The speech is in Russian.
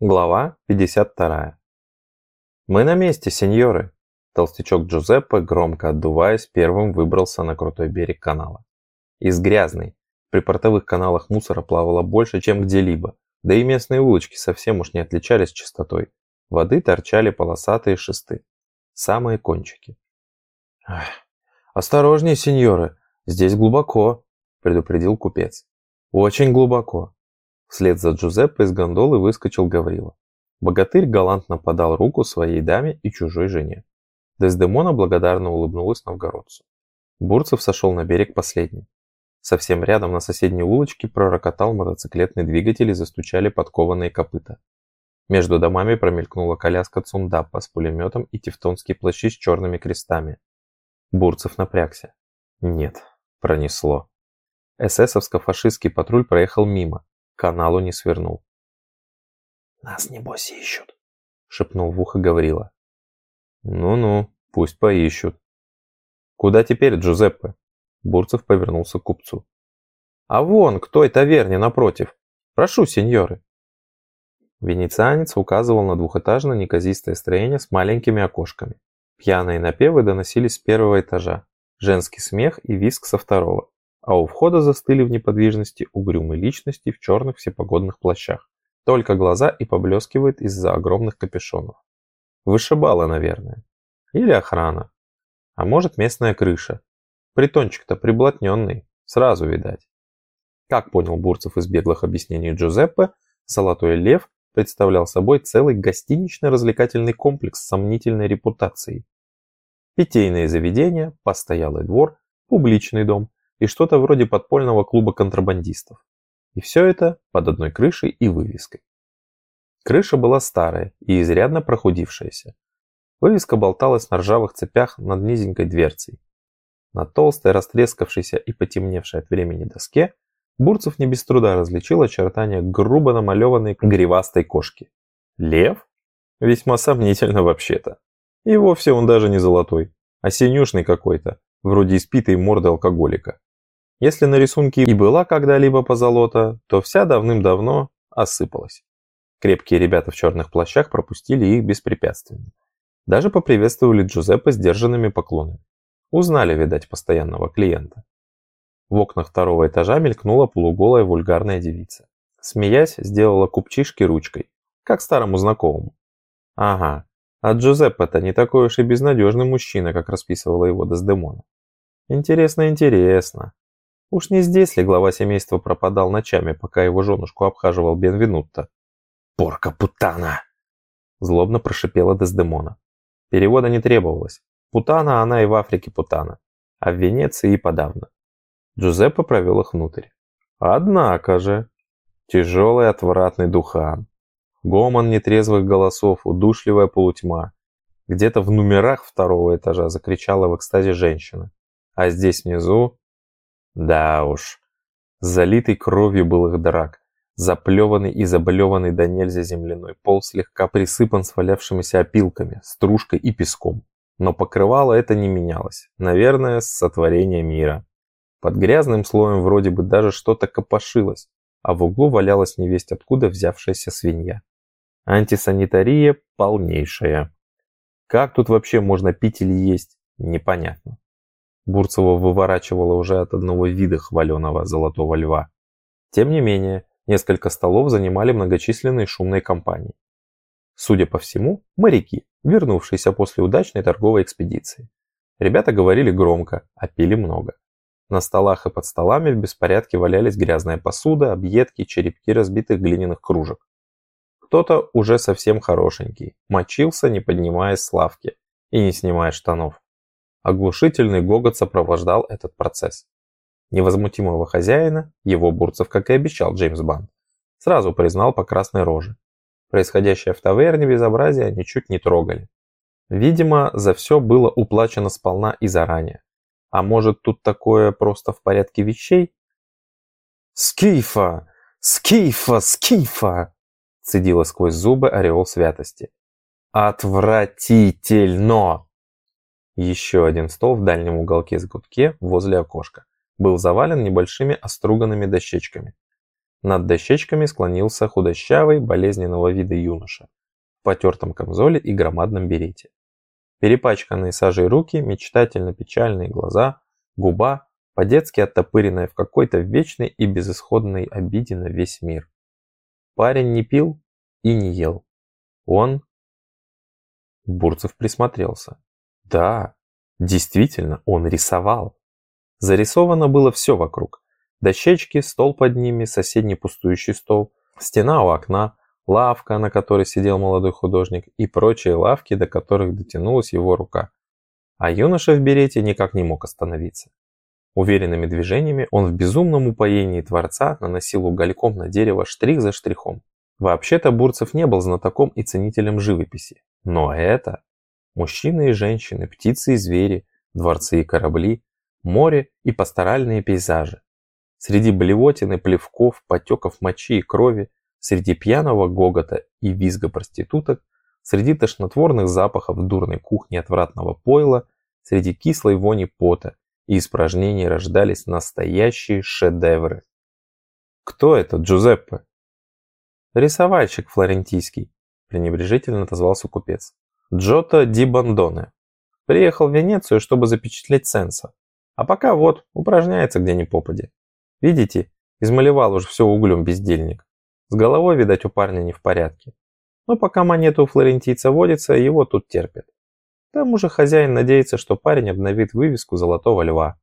Глава 52. «Мы на месте, сеньоры!» Толстячок Джузеппе, громко отдуваясь, первым выбрался на крутой берег канала. Из грязной. При портовых каналах мусора плавало больше, чем где-либо, да и местные улочки совсем уж не отличались чистотой. Воды торчали полосатые шесты. Самые кончики. «Осторожнее, сеньоры! Здесь глубоко!» – предупредил купец. «Очень глубоко!» Вслед за Джузеппе из гондолы выскочил Гаврила. Богатырь галантно подал руку своей даме и чужой жене. Дездемона благодарно улыбнулась новгородцу. Бурцев сошел на берег последний. Совсем рядом на соседней улочке пророкотал мотоциклетный двигатель и застучали подкованные копыта. Между домами промелькнула коляска Цундапа с пулеметом и тевтонские плащи с черными крестами. Бурцев напрягся. Нет, пронесло. Эсэсовско-фашистский патруль проехал мимо, каналу не свернул. «Нас, небось, ищут», — шепнул в ухо Гаврила. «Ну-ну, пусть поищут». «Куда теперь, Джузеппе?» Бурцев повернулся к купцу. «А вон, к той таверне напротив. Прошу, сеньоры». Венецианец указывал на двухэтажное неказистое строение с маленькими окошками. Пьяные напевы доносились с первого этажа, женский смех и виск со второго а у входа застыли в неподвижности угрюмые личности в черных всепогодных плащах. Только глаза и поблескивают из-за огромных капюшонов. Вышибала, наверное. Или охрана. А может местная крыша. Притончик-то приблотненный, сразу видать. Как понял Бурцев из беглых объяснений Джузеппе, Золотой Лев представлял собой целый гостинично-развлекательный комплекс с сомнительной репутацией. Питейные заведения, постоялый двор, публичный дом, и что-то вроде подпольного клуба контрабандистов. И все это под одной крышей и вывеской. Крыша была старая и изрядно прохудившаяся. Вывеска болталась на ржавых цепях над низенькой дверцей. На толстой, растрескавшейся и потемневшей от времени доске Бурцев не без труда различил очертания грубо намалеванной гривастой кошки. Лев? Весьма сомнительно вообще-то. И вовсе он даже не золотой, а синюшный какой-то, вроде испитой морды алкоголика. Если на рисунке и была когда-либо позолота, то вся давным-давно осыпалась. Крепкие ребята в черных плащах пропустили их беспрепятственно. Даже поприветствовали Джузеппе сдержанными поклонами. Узнали, видать, постоянного клиента. В окнах второго этажа мелькнула полуголая вульгарная девица. Смеясь, сделала купчишки ручкой, как старому знакомому. Ага, а Джузеппе-то не такой уж и безнадежный мужчина, как расписывала его Дездемона. Интересно, интересно. Уж не здесь ли глава семейства пропадал ночами, пока его женушку обхаживал Бенвенутто? «Порка путана!» Злобно прошипела Дездемона. Перевода не требовалось. Путана она и в Африке путана, а в Венеции и подавно. Джузеппе провел их внутрь. Однако же, тяжелый отвратный духан, гомон нетрезвых голосов, удушливая полутьма. Где-то в номерах второго этажа закричала в экстазе женщина, а здесь внизу да уж. Залитый кровью был их драк. Заплеванный и заблеванный до нельзя земляной пол слегка присыпан свалявшимися опилками, стружкой и песком. Но покрывало это не менялось. Наверное, с сотворения мира. Под грязным слоем вроде бы даже что-то копошилось, а в углу валялась невесть откуда взявшаяся свинья. Антисанитария полнейшая. Как тут вообще можно пить или есть, непонятно. Бурцева выворачивала уже от одного вида хваленого золотого льва. Тем не менее, несколько столов занимали многочисленные шумные компании. Судя по всему, моряки, вернувшиеся после удачной торговой экспедиции. Ребята говорили громко, а пили много. На столах и под столами в беспорядке валялись грязная посуда, объедки, черепки разбитых глиняных кружек. Кто-то уже совсем хорошенький, мочился, не поднимаясь с лавки и не снимая штанов. Оглушительный гогот сопровождал этот процесс. Невозмутимого хозяина, его Бурцев, как и обещал Джеймс Банд, сразу признал по красной роже. Происходящее в таверне безобразие ничуть не трогали. Видимо, за все было уплачено сполна и заранее. А может тут такое просто в порядке вещей? «Скифа! Скифа! Скифа!» цедила сквозь зубы ореол святости. «Отвратительно!» Еще один стол в дальнем уголке с гудке возле окошка был завален небольшими оструганными дощечками. Над дощечками склонился худощавый, болезненного вида юноша в потертом камзоле и громадном берете. Перепачканные сажей руки, мечтательно-печальные глаза, губа, по-детски оттопыренная в какой-то вечной и безысходной обиде на весь мир. Парень не пил и не ел. Он... Бурцев присмотрелся. Да, действительно, он рисовал. Зарисовано было все вокруг. Дощечки, стол под ними, соседний пустующий стол, стена у окна, лавка, на которой сидел молодой художник, и прочие лавки, до которых дотянулась его рука. А юноша в берете никак не мог остановиться. Уверенными движениями он в безумном упоении Творца наносил угольком на дерево штрих за штрихом. Вообще-то Бурцев не был знатоком и ценителем живописи. Но это... Мужчины и женщины, птицы и звери, дворцы и корабли, море и пасторальные пейзажи. Среди блевотины, плевков, потеков мочи и крови, среди пьяного гогота и визга проституток, среди тошнотворных запахов дурной кухни отвратного пойла, среди кислой вони пота и испражнений рождались настоящие шедевры. «Кто это, Джузеппе?» «Рисовальщик флорентийский», – пренебрежительно отозвался купец. «Джото ди Бандоне. Приехал в Венецию, чтобы запечатлеть Сенса. А пока вот, упражняется где ни попади. Видите, измалевал уже все углем бездельник. С головой, видать, у парня не в порядке. Но пока монета у флорентийца водится, его тут терпят. К тому же хозяин надеется, что парень обновит вывеску Золотого Льва.